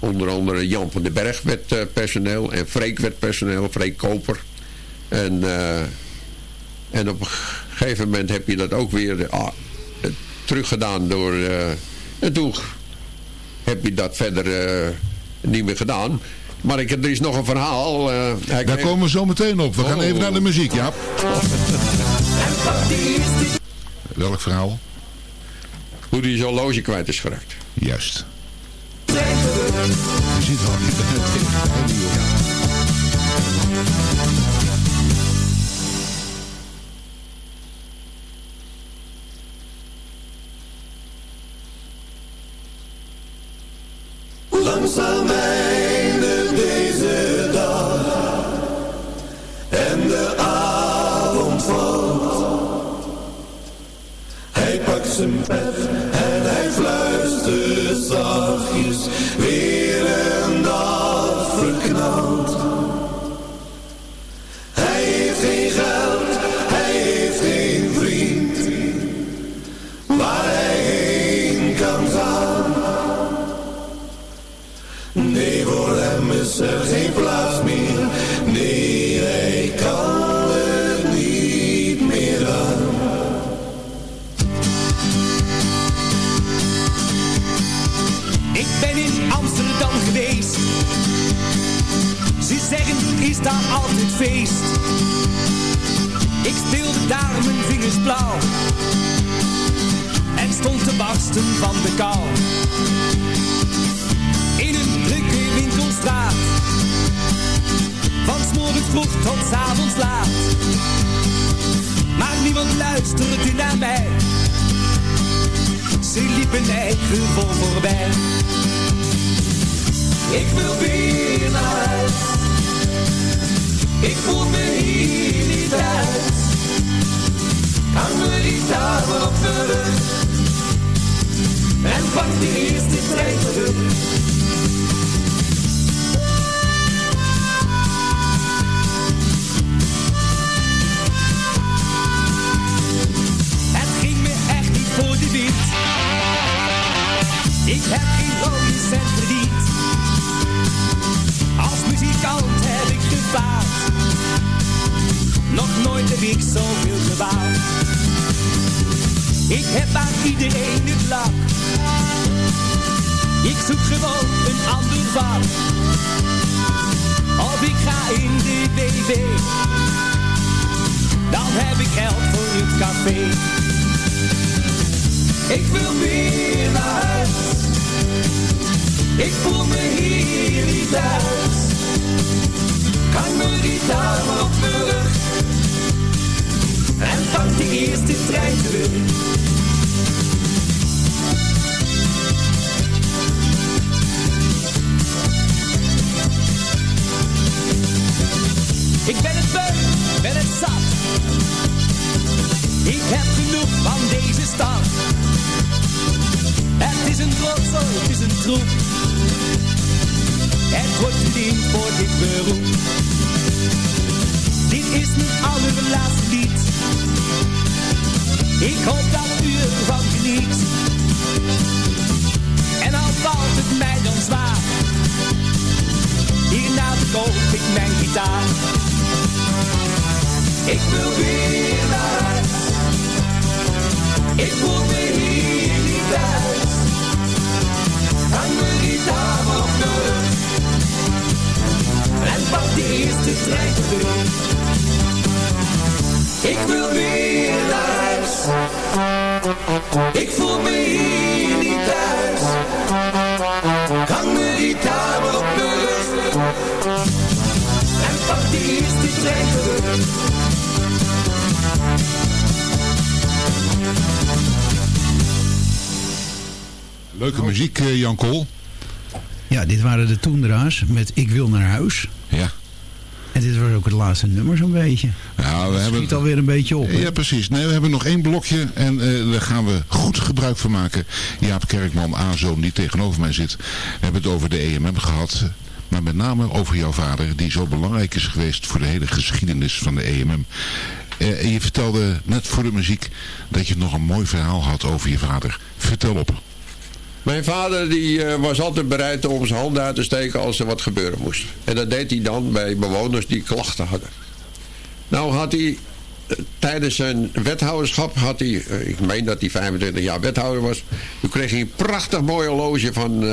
Onder andere Jan van den Berg werd eh, personeel en Freek werd personeel, Freek Koper. En, eh, en op een gegeven moment heb je dat ook weer ah, eh, teruggedaan door... eh, en toen heb je dat verder eh, niet meer gedaan. Maar ik, er is nog een verhaal. eh, Daar kreeg- komen we zo meteen op. We gaan Oh. even naar de muziek, ja. Welk verhaal? hoe hij zo'n loge kwijt is geraakt. Juist. Zeg me Je Leuke muziek, eh, Jan Kool. Ja, dit waren de Toendra's met Ik wil naar huis. Ja. En dit was ook het laatste nummer zo'n beetje. Nou, we Het hebben... schiet alweer een beetje op. hè? Ja, precies. Nee, we hebben nog één blokje en eh, daar gaan we goed gebruik van maken. Jaap Kerkman, aanzoon, die tegenover mij zit. We hebben het over de EMM gehad. Maar met name over jouw vader, die zo belangrijk is geweest voor de hele geschiedenis van de EMM. Eh, je vertelde net voor de muziek dat je nog een mooi verhaal had over je vader. Vertel op. Mijn vader die, eh, was altijd bereid om zijn handen uit te steken als er wat gebeuren moest. En dat deed hij dan bij bewoners die klachten hadden. Nou had hij eh, tijdens zijn wethouderschap, had hij, eh, ik meen dat hij 25 jaar wethouder was. Toen kreeg hij een prachtig mooi horloge van,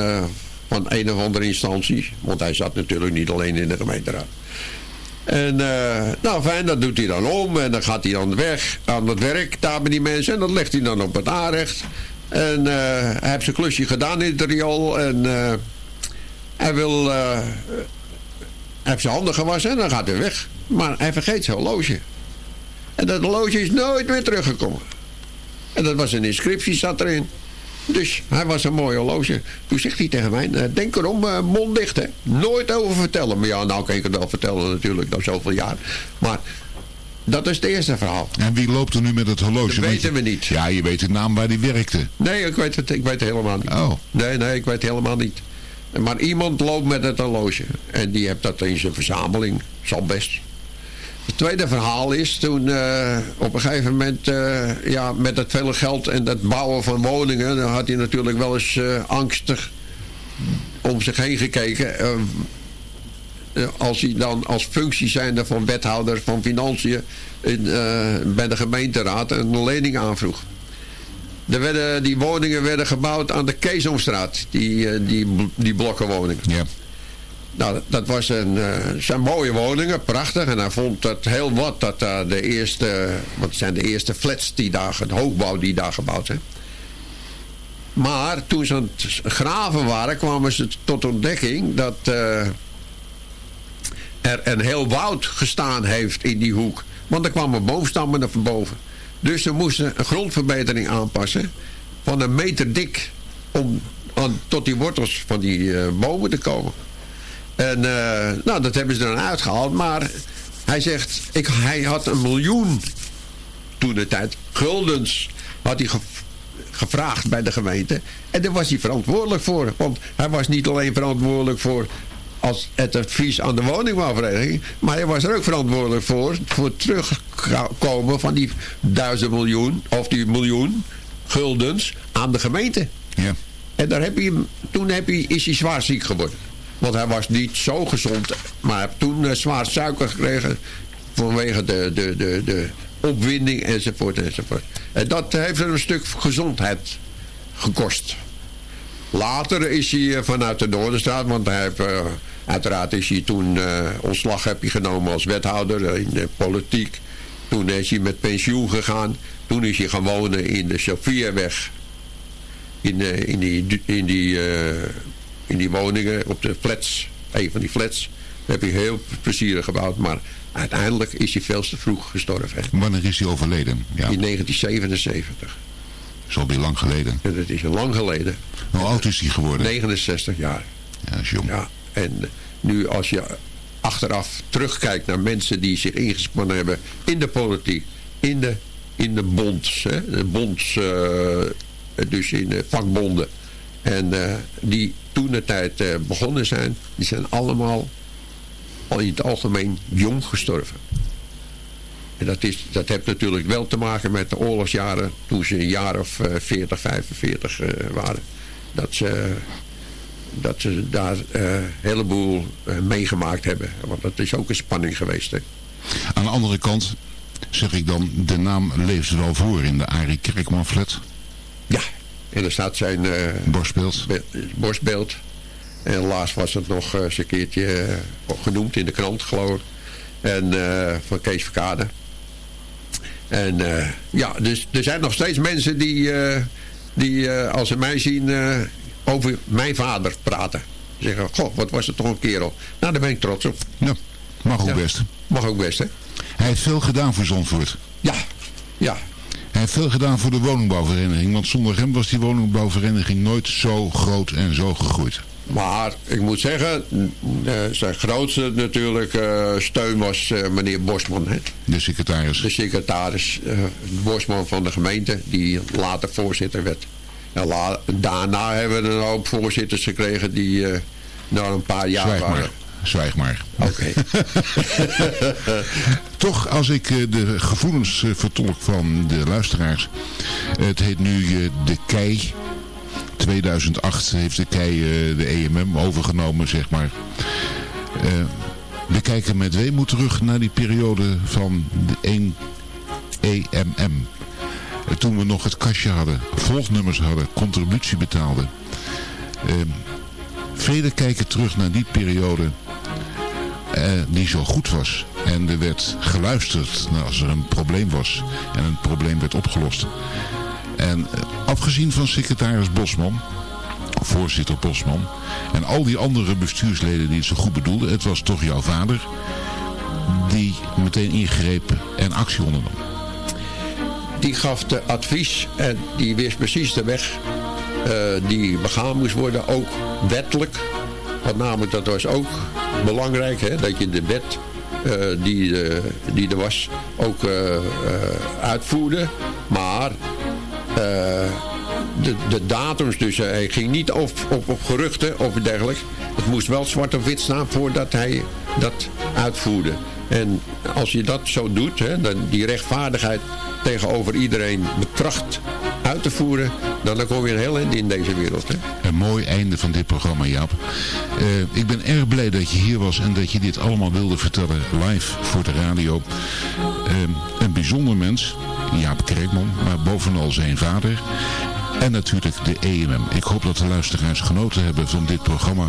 van een of andere instantie. Want hij zat natuurlijk niet alleen in de gemeenteraad. En nou fijn, dat doet hij dan om. En dan gaat hij dan weg aan het werk daar bij die mensen. En dat legt hij dan op het aanrecht. En eh, hij heeft zijn klusje gedaan in het riool. En eh, Hij wil... eh, hij heeft zijn handen gewassen en dan gaat hij weg. Maar hij vergeet zijn horloge. En dat horloge is nooit meer teruggekomen. En dat was een inscriptie, zat erin. Dus hij was een mooi horloge. Toen zegt hij tegen mij, eh, denk erom, mond dicht hè. Nooit over vertellen. Maar ja, nou kan ik het wel vertellen natuurlijk, na zoveel jaar. Maar dat is het eerste verhaal. En wie loopt er nu met het horloge? Dat weten je- we niet. Ja, je weet de naam waar die werkte. Nee, ik weet het, ik weet het helemaal niet. Oh. Nee, nee, ik weet het helemaal niet. Maar iemand loopt met het horloge. En die heeft dat in zijn verzameling. Zal best. Het tweede verhaal is toen eh, op een gegeven moment... eh, ja, met het vele geld en het bouwen van woningen... dan had hij natuurlijk wel eens eh, angstig om zich heen gekeken. Eh, als hij dan als functie zijnde van wethouder van financiën... In, eh, bij de gemeenteraad een lening aanvroeg. Er werden, die woningen werden gebouwd aan de Keesomstraat. Die, eh, die, die blokkenwoningen. Ja. Nou, dat- was een, zijn mooie woningen, prachtig. En hij vond dat heel wat dat daar de eerste... Het zijn de eerste flats die daar, de hoogbouw die daar gebouwd zijn. Maar toen ze aan het graven waren, kwamen ze tot ontdekking dat er een heel woud gestaan heeft in die hoek. Want er kwamen boomstammen naar boven. Dus ze moesten een grondverbetering aanpassen van een meter dik om aan, tot die wortels van die eh, bomen te komen. En eh, nou, dat hebben ze dan uitgehaald. Maar hij zegt, ik, hij had een miljoen toen de tijd, guldens, had hij ge- gevraagd bij de gemeente. En daar was hij verantwoordelijk voor. Want hij was niet alleen verantwoordelijk voor als het advies aan de woningbouwvereniging. Maar hij was er ook verantwoordelijk voor. Voor het terugkomen van die duizend miljoen. Of die miljoen guldens aan de gemeente. Ja. En daar heb hem- toen heb hij, is hij zwaar ziek geworden. Want hij was niet zo gezond. Maar hij heeft toen eh, zwaar suiker gekregen. Vanwege de, de, de, de opwinding enzovoort enzovoort. En dat heeft hem een stuk gezondheid gekost. Later is hij eh, vanuit de Noorderstraat, want hij heeft, eh, uiteraard is hij toen eh, ontslag heb hij genomen als wethouder in de politiek. Toen is hij met pensioen gegaan. Toen is hij gaan wonen in de Sophiaweg. In, in, die, in, die, in die woningen, op de flats. Een van die flats. Heb hij heel plezierig gebouwd. Maar uiteindelijk is hij veel te vroeg gestorven. Wanneer is hij overleden? Ja, In 1977. Is alweer lang geleden. En dat is lang geleden. Hoe oud is hij geworden? 69 jaar. Ja, is jong. Ja, en nu als je achteraf terugkijkt naar mensen die zich ingespannen hebben in de politiek, in de, in de bonds, hè, de bonds, eh, dus in de vakbonden. En eh, die toen de tijd eh, begonnen zijn, die zijn allemaal al in het algemeen jong gestorven. En dat, is, dat heeft natuurlijk wel te maken met de oorlogsjaren, toen ze een jaar of eh, 40, 45 eh, waren. Dat ze dat ze daar eh, een heleboel eh, meegemaakt hebben. Want dat is ook een spanning geweest. Hè. Aan de andere kant zeg ik dan, de naam leeft wel voor in de Arie Kerkman flat. Ja, en er staat zijn eh, Borstbeeld. be- borstbeeld. En laatst was het nog eh, eens een keertje eh, genoemd in de krant, geloof ik. En eh, van Kees Verkade. En eh, ja, dus er zijn nog steeds mensen die, eh, die eh, als ze mij zien, over mijn vader praten. Zeggen, goh, wat was het toch een kerel. Nou, daar ben ik trots op. Ja, mag ook Ja. best. Mag ook best, hè? Hij heeft veel gedaan voor Zandvoort. Ja, ja. Hij heeft veel gedaan voor de woningbouwvereniging. Want zonder hem was die woningbouwvereniging nooit zo groot en zo gegroeid. Maar ik moet zeggen, eh, zijn grootste natuurlijk eh, steun was eh, meneer Bosman. Hè? De secretaris. De secretaris eh, Bosman van de gemeente, die later voorzitter werd. En la- daarna hebben we een hoop voorzitters gekregen die na een paar jaar Zwijg waren. maar. Zwijg maar. Oké. Toch, als ik de gevoelens vertolk van de luisteraars. Het heet nu De Kei. 2008 heeft de Kei eh, de EMM overgenomen, zeg maar. Eh, we kijken met weemoed terug naar die periode van de 1 EMM. Eh, Toen we nog het kastje hadden, volgnummers hadden, contributie betaalden. Velen kijken terug naar die periode die zo goed was. En er werd geluisterd als er een probleem was. En een probleem werd opgelost. En eh, afgezien van secretaris Bosman voorzitter Bosman. En al die andere bestuursleden die het zo goed bedoelden. Het was toch jouw vader die meteen ingreep en actie ondernam. Die gaf de advies en die wist precies de weg eh, die begaan moest worden. Ook wettelijk. Want namelijk dat was ook belangrijk. Hè, dat je de wet eh, die, die er was ook uitvoerde. Maar de, de datums dus, eh, hij ging niet op, op, op geruchten of dergelijke. Het moest wel zwart op wit staan voordat hij dat uitvoerde. En als je dat zo doet, hè, dan die rechtvaardigheid tegenover iedereen betracht uit te voeren, dan, dan kom je een heel eind in deze wereld. Hè. Een mooi einde van dit programma, Jaap. Eh, ik ben erg blij dat je hier was en dat je dit allemaal wilde vertellen live voor de radio. Eh, een bijzonder mens, Jaap Kreekman, maar bovenal zijn vader. En natuurlijk de EMM. Ik hoop dat de luisteraars genoten hebben van dit programma.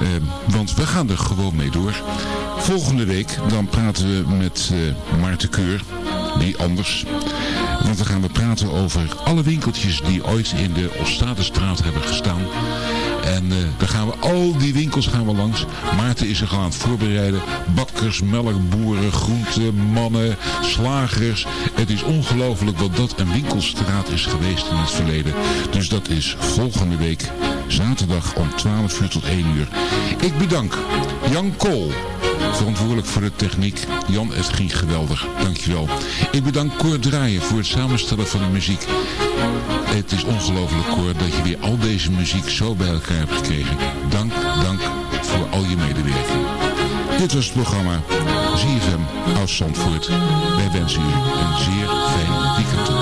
Eh, want we gaan er gewoon mee door. Volgende week dan praten we met eh, Maarten Keur. Wie anders? Want dan gaan we praten over alle winkeltjes die ooit in de Ostadestraat hebben gestaan. En eh, dan gaan we al die winkels gaan we langs. Maarten is zich al aan het voorbereiden. Bakkers, melkboeren, groentemannen, slagers. Het is ongelooflijk wat dat een winkelstraat is geweest in het verleden. Dus dat is volgende week zaterdag om 12 uur tot 1 uur. Ik bedank Jan Kool. Verantwoordelijk voor de techniek. Jan, het ging geweldig. Dankjewel. Ik bedank Cor Draaien voor het samenstellen van de muziek. Het is ongelooflijk, Cor, dat je weer al deze muziek zo bij elkaar hebt gekregen. Dank, dank voor al je medewerking. Dit was het programma ZFM uit Zandvoort. Wij wensen u een zeer fijn weekend toe.